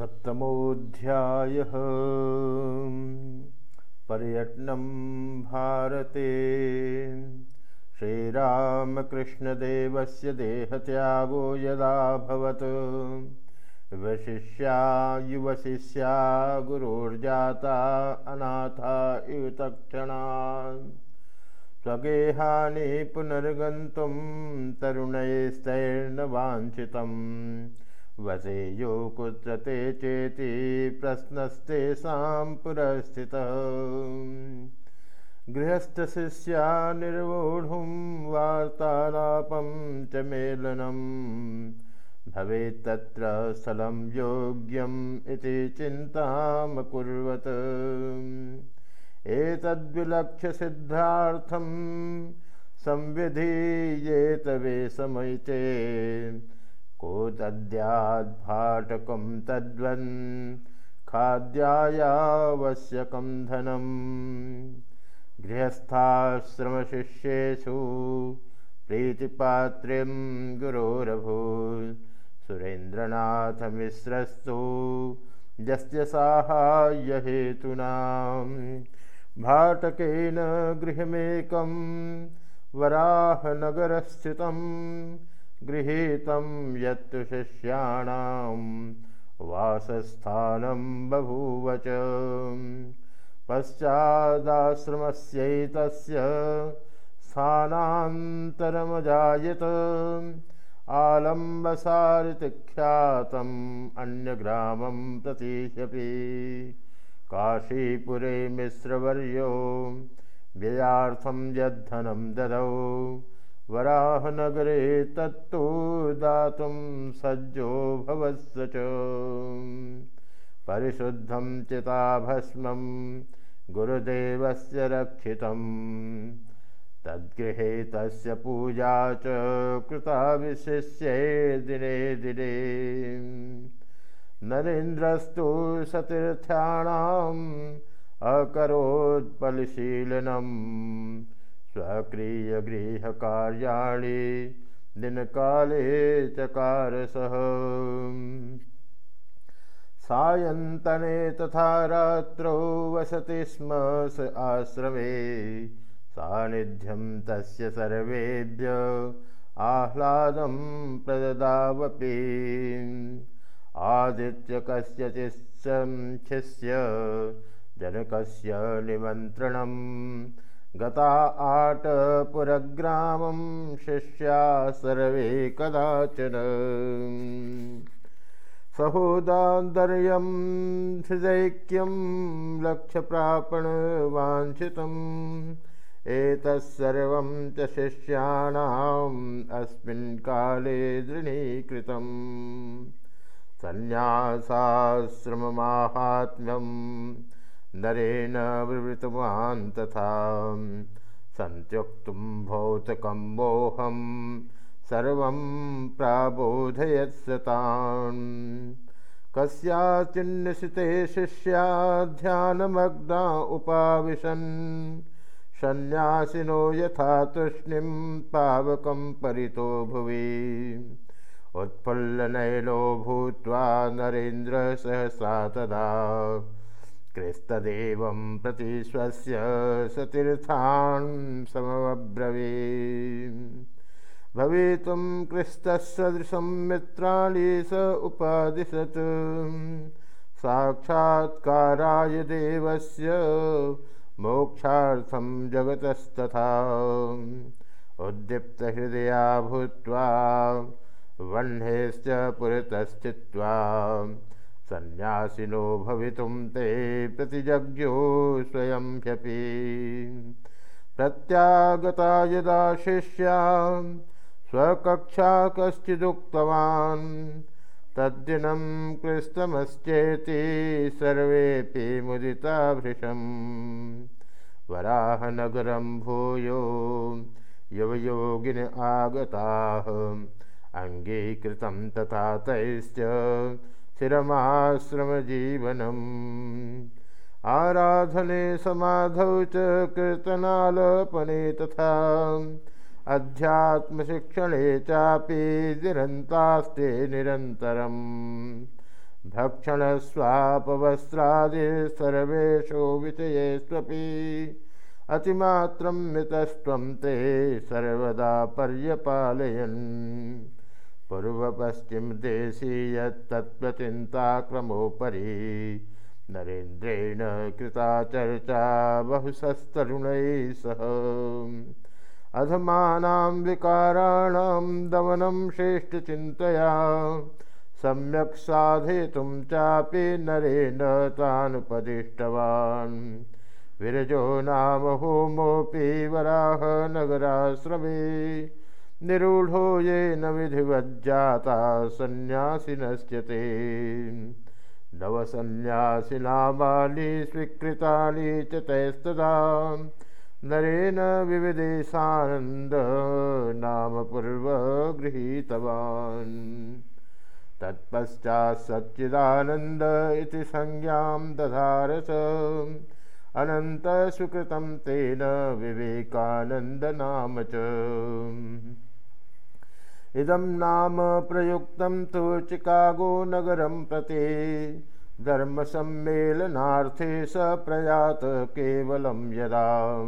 सप्तमोऽध्यायः। पर्यटनं भारते। श्रीरामकृष्णदेवस्य देहत्यागो यदाभवत् वशिष्या युवशिष्या गुरोर्जाता अनाथा इव तक्षणा स्वगेहानि पुनर्गन्तुं तरुणैस्तैर्न वाञ्छितम् वसेयो कुत्र ते चेति प्रश्नस्तेषां पुरस्थितः गृहस्थशिष्या निर्वोढुं वार्तालापं च मेलनं। भवेत्तत्र स्थलं योग्यम् इति चिन्तामकुर्वत् एतद्विलक्ष्य सिद्धार्थं संविधीयेत वे समयचे को दद्याद्भाटकं तद्वन् खाद्यायावश्यकं धनं। गृहस्थाश्रमशिष्येषु प्रीतिपात्र्यं गुरोरभूत् सुरेन्द्रनाथमिश्रस्तु यस्य साहाय्यहेतूनां भाटकेन गृहमेकं वराहनगरस्थितम् गृहीतं यत्तु शिष्याणां वासस्थानं बभूव च। पश्चादाश्रमस्यैतस्य स्थानान्तरमजायत आलम्बसारिति ख्यातम् अन्यग्रामं प्रतीह्यपि। काशीपुरे मिश्रवर्यो व्ययार्थं यद्धनं ददौ वराहनगरे तत्तु दातुं सज्जो भवस्य च। परिशुद्धं चिताभस्मं गुरुदेवस्य रक्षितं तद्गृहे तस्य पूजा च कृता विशिष्ये दिने दिने। नरेन्द्रस्तु सतीर्थ्याणाम् अकरोत्पलशीलनम् स्वक्रियगृहकार्याणि दिनकाले चकारसः सायन्तने तथा रात्रौ वसति स्म स आश्रमे सान्निध्यं तस्य सर्वेभ्य आह्लादं प्रददावपि। आदित्य कस्यचिच्छिष्य जनकस्य निमन्त्रणम् गता आटपुरग्रामं शिष्या सर्वे कदाचन। सहोदान्तर्यं हृदैक्यं लक्ष्यप्रापणवाञ्छितम्। एतत्सर्वं च शिष्याणाम् अस्मिन् काले दृढीकृतम्। सन्न्यासाश्रममाहात्म्यम् नरेण विवृतवान् तथा। सन्त्युक्तुं भौतकं मोहं सर्वं प्राबोधयत्सतान् कस्याचिन्निशिते शिष्या ध्यानमग्ना उपाविशन्। सन्न्यासिनो यथा तूष्णीं पावकं परितो भुवि। उत्फुल्लनयनो भूत्वा नरेन्द्रसहसा तदा क्रिस्तदेवं प्रति स्वस्य सतीर्थान् समब्रवी भवितुं क्रिस्तसदृशं मित्राणि स उपादिशत् साक्षात्काराय देवस्य मोक्षार्थं जगतस्तथा। उद्दीप्तहृदया भूत्वा वह्नेश्च पुरतश्चित्वा सन्यासिनो भवितुं ते प्रतिजज्ञो स्वयं ह्यपि। प्रत्यागता यदा शिष्यां स्वकक्षा कश्चिदुक्तवान्। तद्दिनं कृस्तमश्चेति सर्वेऽपि मुदिता भृशम्। वराहनगरं भूयो युवयोगिन आगताः। अङ्गीकृतं तथा तैश्च स्थिरमाश्रमजीवनम् आराधने समाधौ च कीर्तनालपने तथा अध्यात्मशिक्षणे चापि निरन्तास्ते निरन्तरम्। भक्षणस्वापवस्त्रादि सर्वेषु विषयेष्वपि अतिमात्रं मितस्त्वं ते सर्वदा पर्यपालयन् पूर्वपश्चिमदेशी यत्तत्त्वचिन्ताक्रमोपरि नरेन्द्रेण कृता चर्चा बहुशस्तरुणैः सह। अधमानां विकाराणां दमनं श्रेष्ठचिन्तया सम्यक् साधयितुं चापि नरेण तानुपदिष्टवान्। विरजो नाम होमोऽपि वराहनगराश्रमे निरूढो येन विधिवज्जाता सन्न्यासिनश्च ते नवसन्न्यासिनामानि स्वीकृतानि च तैस्तदा। नरेण विविदेशानन्द नाम पूर्वगृहीतवान् तत्पश्चात् सच्चिदानन्द इति संज्ञां दधारस। अनन्तसुकृतं तेन विवेकानन्दनाम च इदं नाम प्रयुक्तं तु चिकागोनगरं प्रति। धर्मसम्मेलनार्थे स प्रयात केवलं यदा।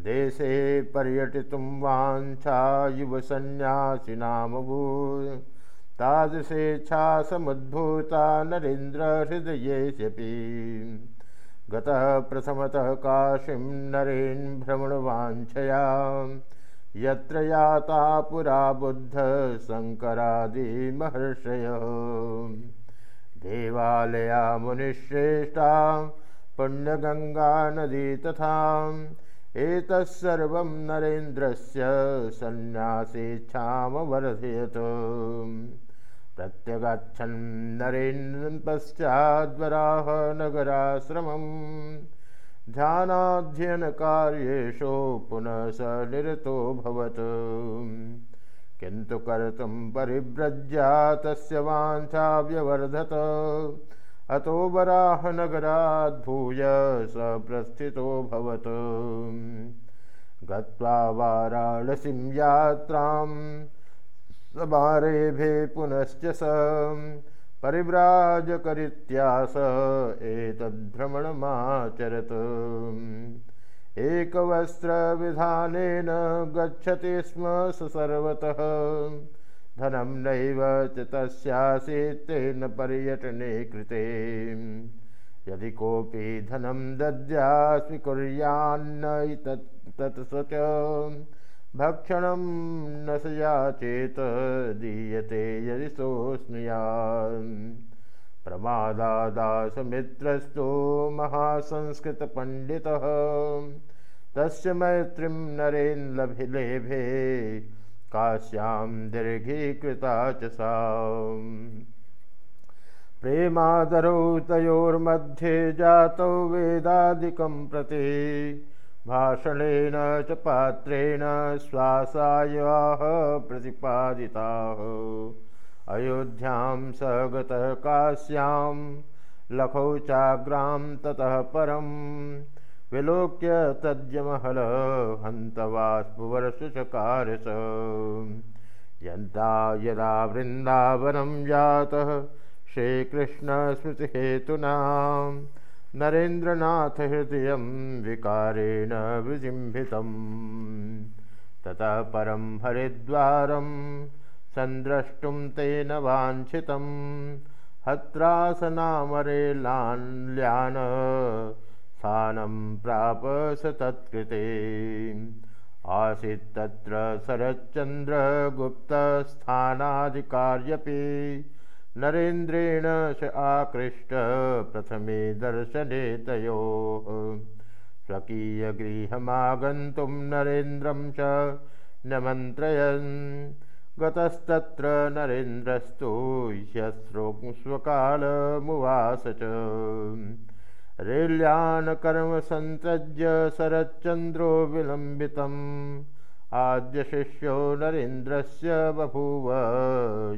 देशे पर्यटितुं वाञ्छा युवसन्न्यासिनामभूत्। तादृशेच्छा समुद्भूता नरेन्द्रहृदयेष्यपि गतः प्रथमतः काशीं नरेन् भ्रमणवाञ्छया यत्र याता पुरा बुद्धशङ्करादिमहर्षय देवालया मुनिश्रेष्ठा पुण्यगङ्गानदी तथा एतत्सर्वं नरेन्द्रस्य सन्न्यासेच्छामवर्धयत् प्रत्यगच्छन् नरेन्द्रं पश्चाद्वराह नगराश्रमम् ध्यानाध्ययनकार्येषु पुनः स निरतोऽभवत् किन्तु कर्तुं परिव्रज्या तस्य वाञ्छा व्यवर्धत अतो वराहनगराद्भूय स प्रस्थितोऽभवत् गत्वा वाराणसीं यात्रां समारेभे पुनश्च स परिव्राजकरित्यास एतद्भ्रमणमाचरत् एकवस्त्रविधानेन गच्छति स्म स सर्वतः। धनं नैव च तस्यासीत् तेन पर्यटने कृते। यदि कोऽपि धनं दद्या स्वीकुर्यान्न तत् तत् स च भक्षणं न स याचेत दीयते यदि सोऽस्नुयान् प्रमादादासमित्रस्तु महासंस्कृतपण्डितः। तस्य मैत्रीं नरेन्लभिलेभे काश्यां दीर्घीकृता च सा प्रेमादरौ तयोर्मध्ये जातौ वेदादिकं प्रति भाषणेन च पात्रेण श्वासायाः प्रतिपादिताः। अयोध्यां स गतः काश्यां लखौ चाग्रां ततः परं। विलोक्य तद्यमहल हन्तवास्पुवरसुचकार स यन्ता यदा वृन्दावनं जातः श्रीकृष्णस्मृतिहेतूनाम् नरेन्द्रनाथहृदयं विकारेण विजिम्भितं ततः परं हरिद्वारं सन्द्रष्टुं तेन वाञ्छितं हत्रासनामरेलान्ल्यान् स्थानं प्राप स तत्कृते। आसीत् तत्र शरच्चन्द्रगुप्तस्थानाधिकार्यपि नरेन्द्रेण स आकृष्ट प्रथमे दर्शने तयोः। स्वकीयगृहमागन्तुं नरेन्द्रं च नमन्त्रयन्। गतस्तत्र नरेन्द्रस्तु ह्यस्रोस्वकालमुवास च। रेल्यानकर्मसन्तज्य शरच्चन्द्रो विलम्बितम् आद्यशिष्यो नरेन्द्रस्य बभूव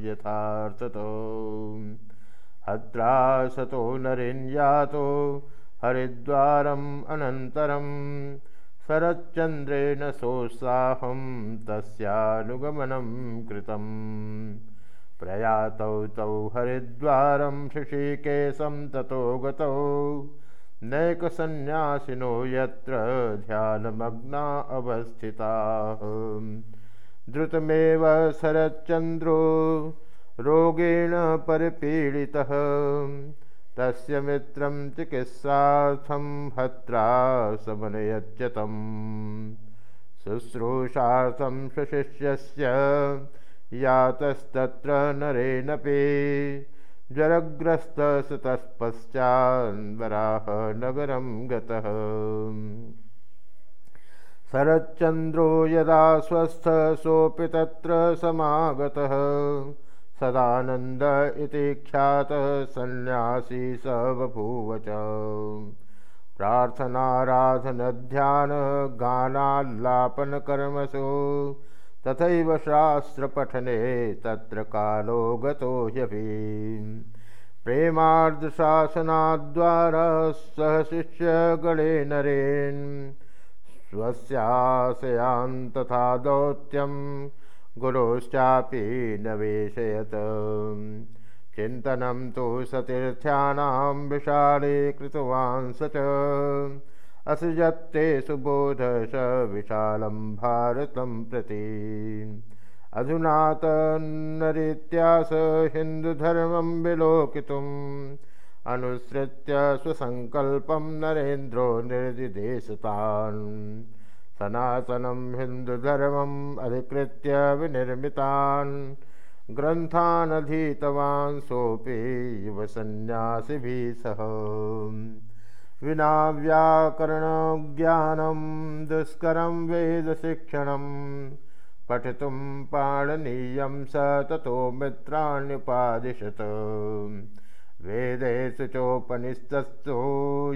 यथार्थतो। हत्रासतो नरेन्यातो हरिद्वारम् अनन्तरं शरच्चन्द्रेण सोत्साहं तस्यानुगमनं कृतम्। प्रयातौ तौ हरिद्वारं ऋषिकेशं ततो गतौ नैकसन्न्यासिनो यत्र ध्यानमग्ना अवस्थिताः। द्रुतमेव शरच्चन्द्रो रोगेण परिपीडितः। तस्य मित्रं चिकित्सार्थं हत्रा समनयच्यतम्। शुश्रूषार्थं सुशिष्यस्य यातस्तत्र नरेणपि ज्वरग्रस्तसुतःपश्चान्वराह नगरं गतः। शरच्चन्द्रो यदा स्वस्थ सोऽपि तत्र समागतः। सदानन्द इति ख्यातः सन्न्यासी स बभूव च प्रार्थनाराधनध्यानगानाल्लापनकर्मसु तथैव शास्त्रपठने तत्र कालो गतो ह्यपि। प्रेमार्धशासनाद्वारा सह शिष्यगणे नरेन् स्वस्याशयान् तथा दौत्यं गुरोश्चापि नवेशयत् चिन्तनं तु सतीर्थ्यानां विशाले कृतवान् स च असृजत्ते सुबोध स विशालं भारतं प्रति। अधुना तन्नरीत्यास हिन्दुधर्मं विलोकितुम्। अनुसृत्य स्वसङ्कल्पं नरेन्द्रो निर्दिदेशतान्। सनातनं हिन्दुधर्मम् अधिकृत्य विनिर्मितान्। ग्रन्थानधीतवान् सोऽपि युवसन्न्यासिभिः सह। विना व्याकरणज्ञानं दुष्करं वेदशिक्षणं पठितुं पाणनीयं स ततो मित्राण्युपादिशत् वेदेषु चोपनिषत्सु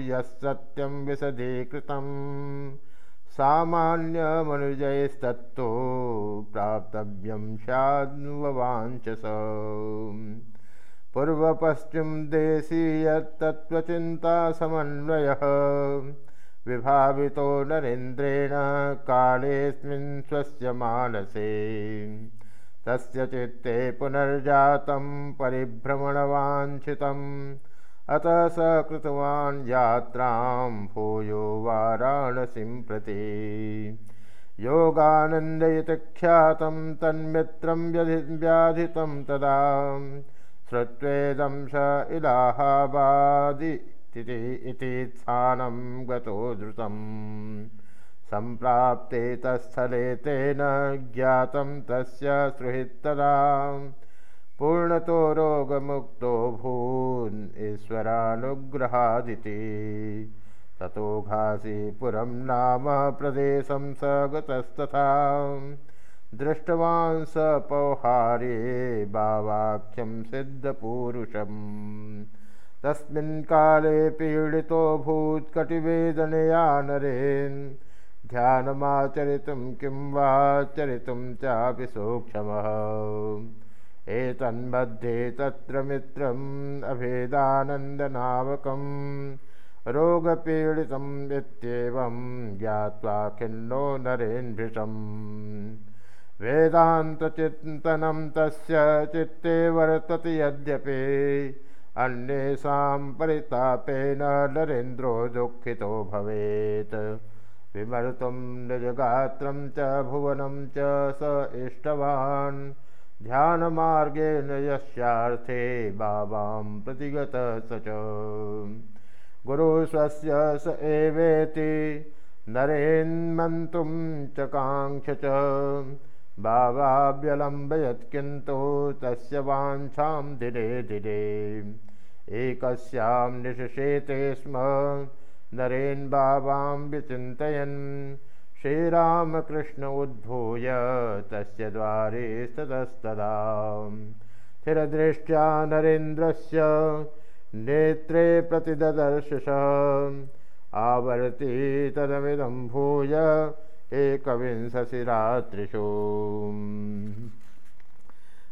यः सत्यं विशदीकृतं सामान्यमनुजैस्तत्तु प्राप्तव्यं पूर्वपश्चिमदेशीयत्तत्त्वचिन्तासमन्वयः विभावितो नरेन्द्रेण कालेऽस्मिन् स्वस्य मानसे। तस्य चित्ते पुनर्जातं परिभ्रमणवाञ्छितम्। अतः स कृतवान् यात्रां भूयो वाराणसीं प्रति। योगानन्दयितख्यातं तन्मित्रं व्याधितं तदा श्रुत्वेदं स इलाहाबादि इति स्थानं गतो द्रुतम् सम्प्राप्ते तत्स्थले तेन ज्ञातं तस्य सुहृत्तदा। पूर्णतो रोगमुक्तो भून् ईश्वरानुग्रहादिति। ततो घासीपुरं नाम प्रदेशं स गतस्तथा दृष्टवान् स पौहार्ये बावाख्यं सिद्धपूरुषम्। तस्मिन् काले पीडितो भूत्कटिवेदनया नरेन् ध्यानमाचरितुं किं वा चरितुं चापि सूक्ष्मः। एतन्मध्ये तत्र मित्रम् अभेदानन्दनामकं रोगपीडितम् इत्येवं ज्ञात्वा खिन्नो नरेन्भृशम् वेदान्तचिन्तनं तस्य चित्ते वर्तते यद्यपि अन्येषां परितापेन नरेन्द्रो दुःखितो भवेत्। विमर्तुं निजगात्रं च भुवनं च स इष्टवान्। ध्यानमार्गेण यस्यार्थे बाबां प्रतिगत स च। गुरु स्वस्य स एवेति नरेन्मन्तुं च काङ्क्ष च बाबाव्यलम्बयत् किन्तु तस्य वाञ्छां दिने दिने एकस्यां निशेते स्म। नरेन् बाबां विचिन्तयन्। श्रीरामकृष्ण उद्भूय तस्य द्वारे स्ततस्तदा स्थिरदृष्ट्या नरेन्द्रस्य नेत्रे प्रतिददर्शश आवर्ति तदमिदं भूय एकविंशतिरात्रिषु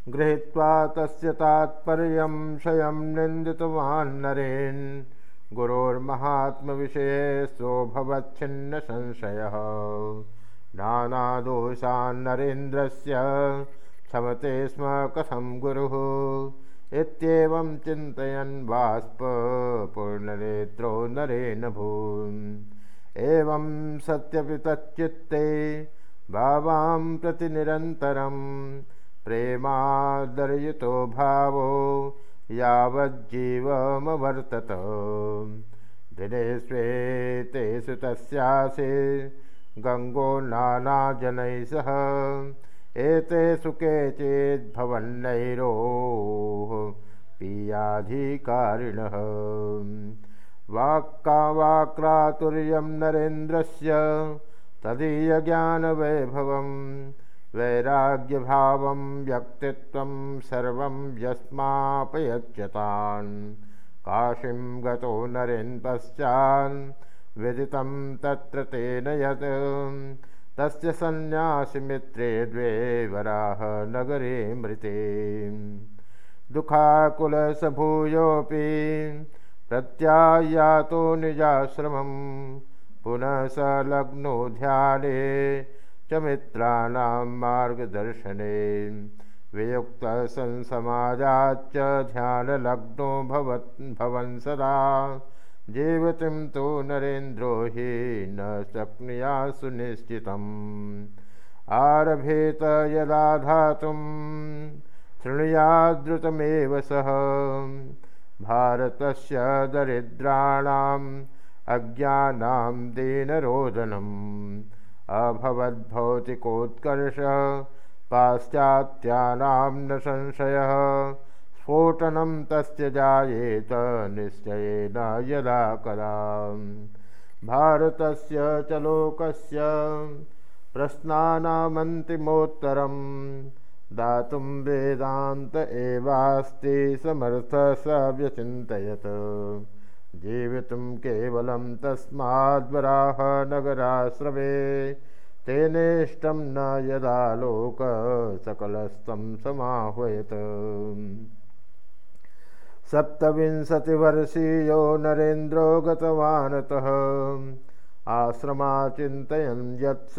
गृहीत्वा तस्य तात्पर्यं क्षयं निन्दितवान्नरेन् गुरोर्महात्मविषये सोऽभवच्छिन्नसंशयः। नानादोषान्नरेन्द्रस्य क्षमते स्म कथं गुरुः? इत्येवं चिन्तयन् बाष्प पूर्णनेत्रो नरेण भून् एवं सत्यपि तच्चित्ते भावां प्रति निरन्तरं प्रेमादर्युतो भावो यावज्जीवमवर्तत। दिने स्वेतेषु तस्यासे गङ्गो नानाजनैः सह एतेषु केचिद्भवन्नैरोः पीयाधिकारिणः वाक्कावाक्रातुर्यं नरेन्द्रस्य तदीयज्ञानवैभवं वैराग्यभावं व्यक्तित्वं सर्वं यस्मापयच्यतान् काशीं गतो नरेन् पश्चान् विदितं तत्र तेन यत् तस्य सन्न्यासिमित्रे द्वे वराह नगरे मृते। दुःखाकुलसभूयोऽपि प्रत्यायातो निजाश्रमं पुनः स लग्नो ध्याने च मित्राणां मार्गदर्शने। वियुक्तसंसमाजाच्च ध्यानलग्नो भवत् भवन् सदा। जीवतिं तु नरेन्द्रो हि न शक्नुया सुनिश्चितम् आरभेत यदा धातुं शृणुयाद्रुतमेव सः भारतस्य दरिद्राणाम् अज्ञानां दीनरोदनम् अभवद्भौतिकोत्कर्ष पाश्चात्यानां न संशयः स्फोटनं तस्य जायेत निश्चयेन यदा कदा भारतस्य च लोकस्य प्रश्नानामन्तिमोत्तरं दातुं वेदान्त एवास्ति समर्थ स व्यचिन्तयत् जीवितुं केवलं तस्माद्वराह नगराश्रमे तेनेष्टं न यदा लोकसकलस्तं समाह्वयत्। सप्तविंशतिवर्षीयो नरेन्द्रो गतवानतः आश्रमा चिन्तयन् यत्स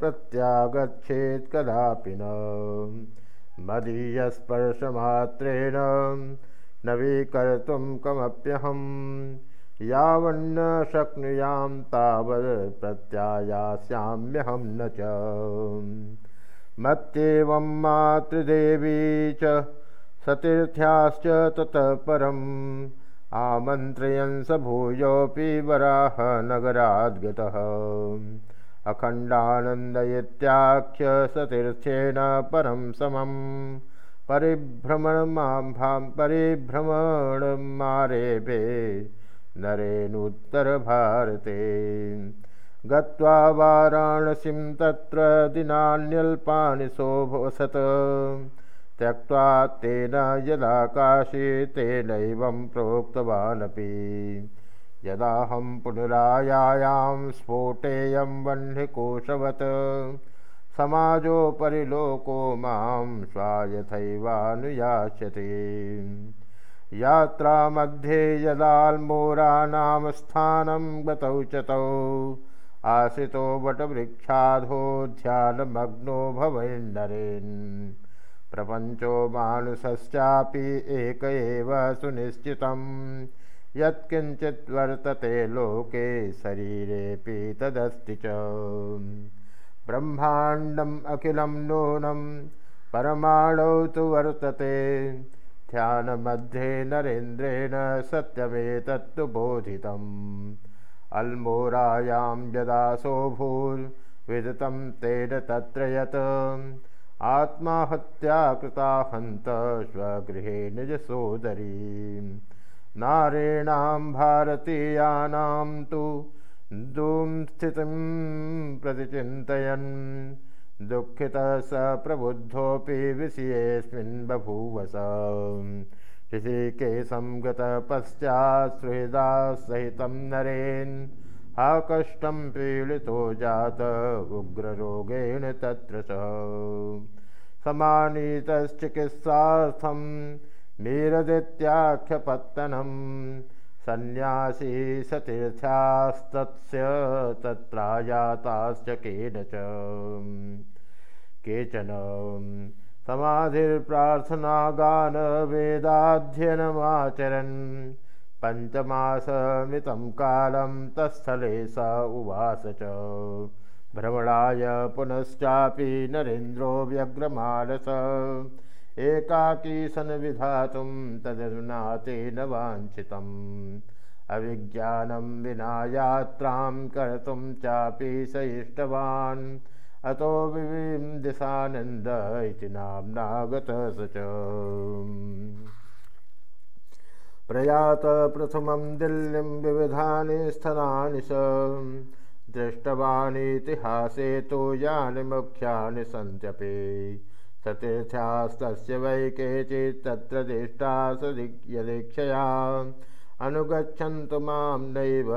प्रत्यागच्छेत् कदापि न। मदीयस्पर्शमात्रेण नवीकर्तुं कमप्यहं यावन्न शक्नुयां तावत् प्रत्यायास्याम्यहं न च। मत्येवं मातृदेवी च सतीर्थ्याश्च ततः परम् आमन्त्रयन् स भूयोऽपि वराह नगराद्गतः अखण्डानन्दयत्याख्य सतीर्थ्येन परं समं परिभ्रमणमां परिभ्रमणमारेभे नरेणुत्तरभारते। गत्वा वाराणसीं तत्र दिनान्यल्पानि शोभवसत् त्यक्त्वा तेन यदाकाशे तेनैवं प्रोक्तवानपि। यदाहं पुनरायायां स्फोटेयं वह्निकोशवत्। समाजोपरि लोको मां स्वायथैवानुयास्यते। यात्रामध्ये यदाल्मोरानां स्थानं गतौ च तौ आश्रितो वटवृक्षाधो ध्यानमग्नो भवेन्नरेन् प्रपञ्चो मानुषश्चापि एक एव सुनिश्चितं यत्किञ्चित् वर्तते लोके शरीरेऽपि तदस्ति च। ब्रह्माण्डम् अखिलं नूनं परमाणौ तु वर्तते। ध्यानमध्ये नरेन्द्रेण सत्यमेतत्तु बोधितम्। अल्मोरायां यदा सोऽभूर्विदितं तेन तत्र यत् आत्माहत्या कृता हन्त स्वगृहे निजसोदरी। नारीणां भारतीयानां तु दूं स्थितिं प्रतिचिन्तयन्। प्रबुद्धोऽपि विषयेऽस्मिन् बभूवस। ऋषिकेशं गतः पश्चात् सुहृदासहितं नरेन् हा कष्टं पीडितो जात उग्ररोगेण तत्र च समानीतश्चिकित्सार्थं मीरदित्याख्यपत्तनं सन्न्यासी सतीर्थ्यास्तस्य तत्रायाताश्च केन च केचन समाधिर्प्रार्थनागानवेदाध्ययनमाचरन् पञ्चमासमितं कालं तत्स्थले स उवास च। भ्रमणाय पुनश्चापि नरेन्द्रो व्यग्रमानस एकाकी सन्विधातुं तदनुना तेन वाञ्छितम्। अविज्ञानं विना यात्रां कर्तुं चापि स इष्टवान् अतो विविं दिशानन्द इति नाम्नागतः स च प्रयात प्रथमं दिल्लीं विविधानि स्थलानि स। दृष्टवानितिहासे तु यानि मुख्यानि सन्त्यपि। सतीर्थ्यास्तस्य वै केचित् तत्र दिष्टा यदीक्षया। अनुगच्छन्तु मां नैव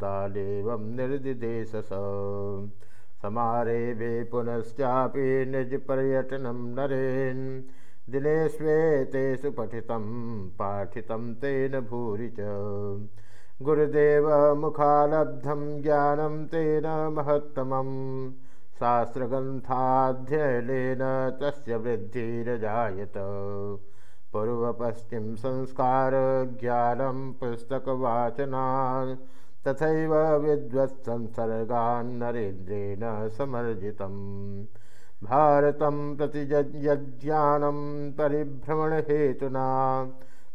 तालेवं निर्दिदेश समारेभे पुनश्चापि निजपर्यटनं नरेन् दिनेष्वेतेषु पठितं पाठितं तेन भूरि च। गुरुदेवमुखालब्धं ज्ञानं तेन महत्तमम्। शास्त्रग्रन्थाध्ययनेन तस्य वृद्धिरजायत पूर्वपश्चिम संस्कारज्ञानं पुस्तकवाचनात् तथैव विद्वत्संसर्गान्नरेन्द्रेण समर्जितम् भारतं प्रति यज्ञानं परिभ्रमणहेतुना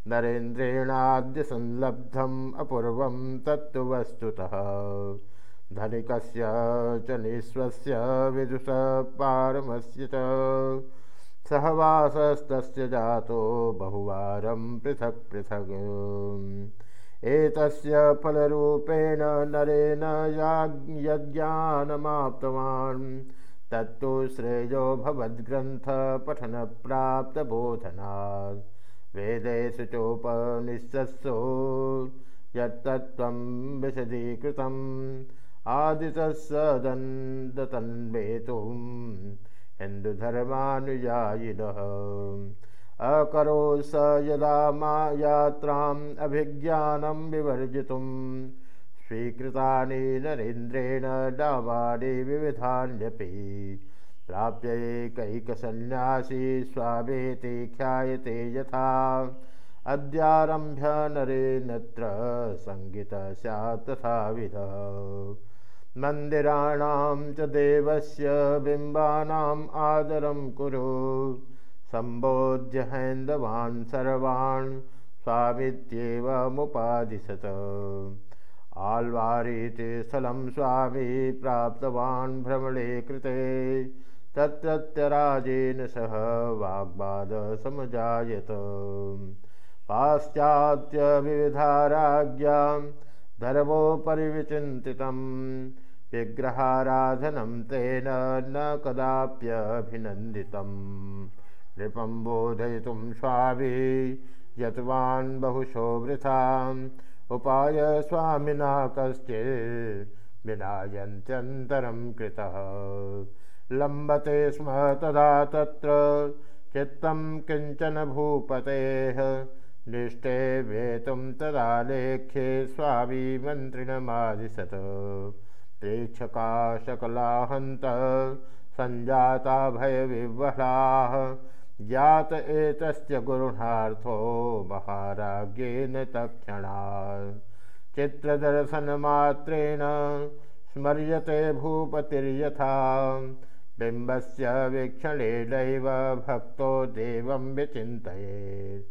नरेन्द्रेणाद्य संलब्धम् अपूर्वं तत्तु वस्तुतः। धनिकस्य च निःस्वस्य विदुषपारमस्य च सहवासस्तस्य जातो बहुवारं पृथक् पृथक्। एतस्य फलरूपेण नरेण यज्ञानमाप्तवान् तत्तु श्रेयो भवद्ग्रन्थपठनप्राप्तबोधनात् वेदेषु चोपनिषत्सु यत्तत्त्वं विशदीकृतम्। आदितसदन्दतन्वेतुं हिन्दुधर्मानुयायिनः। अकरो स यदा मा यात्राम् अभिज्ञानं विवर्जितुं स्वीकृतानि नरेन्द्रेण डावानि विविधान्यपि। प्राप्यैकैकसन्न्यासी स्वामेति ख्यायते यथा। अद्यारभ्य नरेणत्र सङ्गीत स्यात् तथाविधः। मन्दिराणां च देवस्य बिम्बानाम् आदरं कुरु। सम्बोध्य हैन्दवान् सर्वान् स्वामित्येवमुपादिशत आल्वारीति स्थलं स्वामी प्राप्तवान् भ्रमणे कृते। तत्रत्यराजेन सह वाग्वादसमजायत पाश्चात्यविविधाराज्ञां धर्मोपरि विचिन्तितम् विग्रहाराधनं तेन न कदाप्यभिनन्दितं। नृपं बोधयितुं स्वामी यतवान् बहुशो वृथाम् उपाय स्वामिना कश्चित्। विनायन्त्यन्तरं कृतः। लम्बते स्म तदा तत्र। चित्तं किञ्चन भूपतेः। निष्ठे वेतुं तदा लेख्ये स्वामी मन्त्रिणमादिशत। प्रेक्षका शकलाहन्तः। सञ्जाता भयविह्वलाः ज्ञात एतस्य गुरुणार्थो महाराज्ञेन तत्क्षणात् चित्रदर्शनमात्रेण स्मर्यते भूपतिर्यथा। बिम्बस्य वीक्षणेनैव भक्तो देवं विचिन्तयेत्।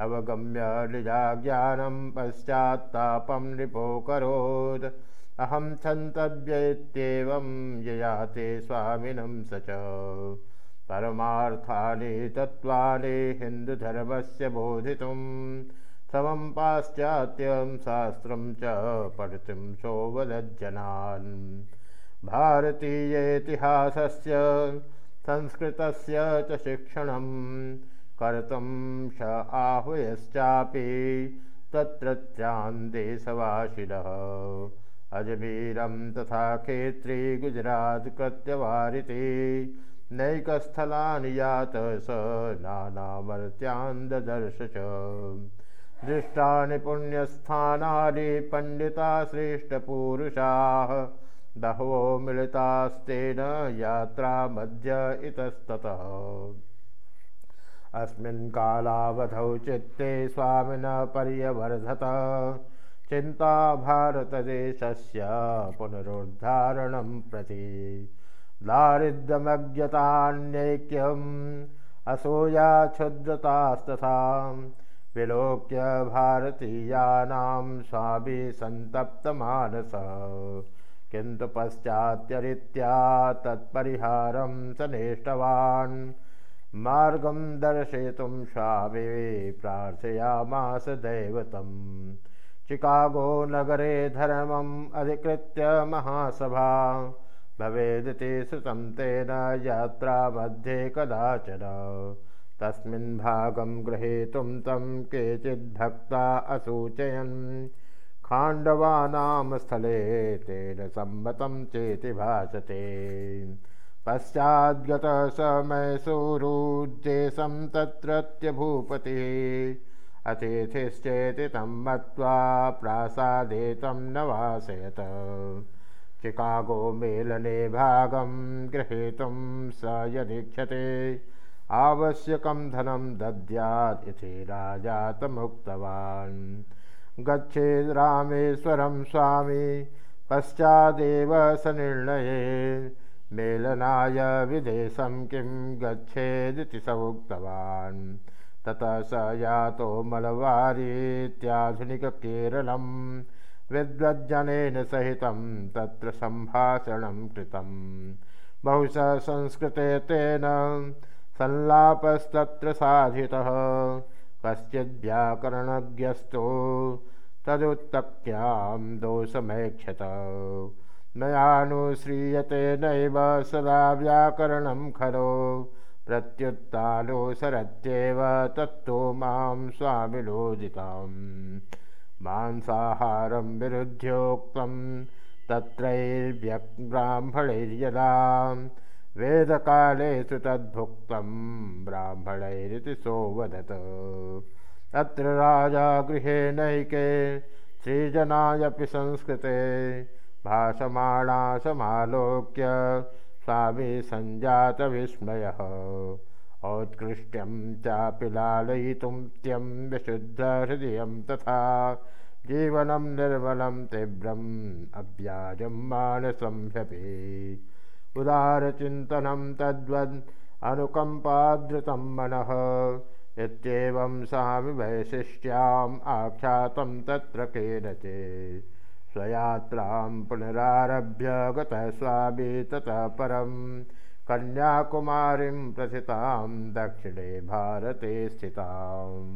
अवगम्य निजाज्ञानं पश्चात्तापं नृपोकरोत्। अहं क्षन्तव्येत्येवं ययाते स्वामिनं स च परमार्थानि तत्त्वानि हिन्दुधर्मस्य बोधितुं समं पाश्चात्यं शास्त्रं च पठितुं सोवदज्जनान्। भारतीयेतिहासस्य संस्कृतस्य च शिक्षणं कर्तुं स आह्वयश्चापि तत्रत्यान् देशवासिनः अजमीरं तथा खेत्री गुजरात् कृत्यवारिति नैकस्थलानि यात स नानामर्त्यान् ददर्श च दृष्टानि पुण्यस्थानानि पण्डिता श्रेष्ठपूरुषाः। बहवो मिलितास्तेन यात्रा मध्य इतस्ततः। अस्मिन् कालावधौ चित्ते स्वामिनः पर्यवर्धत। चिन्ता भारतदेशस्य पुनरुद्धारणं प्रति दारिद्र्यमज्ञतान्यैक्यम् असूया क्षुद्रतास्तथा विलोक्य भारतीयानां स्वामी सन्तप्तमानसः। किन्तु पश्चात्यरित्या तत्परिहारं स नेष्टवान् मार्गं दर्शयितुं स्वामी प्रार्थयामास दैवतम्। चिकागोनगरे धर्मम् अधिकृत्य महासभा भवेदिति श्रुतं तेन यात्रामध्ये कदाचन। तस्मिन् भागं गृहीतुं तं केचिद्भक्ता असूचयन्। खाण्डवानां स्थले तेन सम्मतं चेति भासते। पश्चाद्गतः स मैसूरुद्देशं तत्रत्य भूपतिः। अतिथिश्चेति तं मत्वा प्रासादे तं न वासयत चिकागो मेलने भागं गृहीतुं स यदीक्षते। आवश्यकं धनं दद्यात् इति राजा तमुक्तवान्। गच्छेद् रामेश्वरं स्वामी पश्चादेव स निर्णये। मेलनाय विदेशं किं गच्छेदिति स उक्तवान्। ततः स यातो मलवारीत्याधुनिककेरलं विद्वज्जनेन सहितं तत्र सम्भाषणं कृतं बहुशः संस्कृते तेन संलापस्तत्र साधितः। कश्चिद्व्याकरणज्ञस्तु तदुत्तक्यां दोषमैक्षत। मयानुश्रीयते नैव सदा व्याकरणं खलो। प्रत्युत्तानुसरत्येव तत्तु मां स्वामिलोदिताम् मांसाहारं विरुध्योक्तं तत्रैर्व्यब्राह्मणैर्यदा वेदकालेषु तद्भुक्तं ब्राह्मणैरिति सोवदत्। अत्र राजा गृहे नैके श्रीजनायपि संस्कृते भाषमाणा समालोक्य स्वामी सञ्जातविस्मयः औत्कृष्ट्यं चापि लालयितुं त्यं विशुद्धहृदयं तथा जीवनं निर्मलं तीव्रम् अव्याजं मानसं ह्यपि। उदारचिन्तनं तद्वद् अनुकम्पादृतं मनः इत्येवं स्वामि वैशिष्ट्याम् आख्यातं तत्र केनचित्। स्वयात्रां पुनरारभ्य गतः स्वामी ततः परं कन्याकुमारीं प्रथितां दक्षिणे भारते स्थिताम्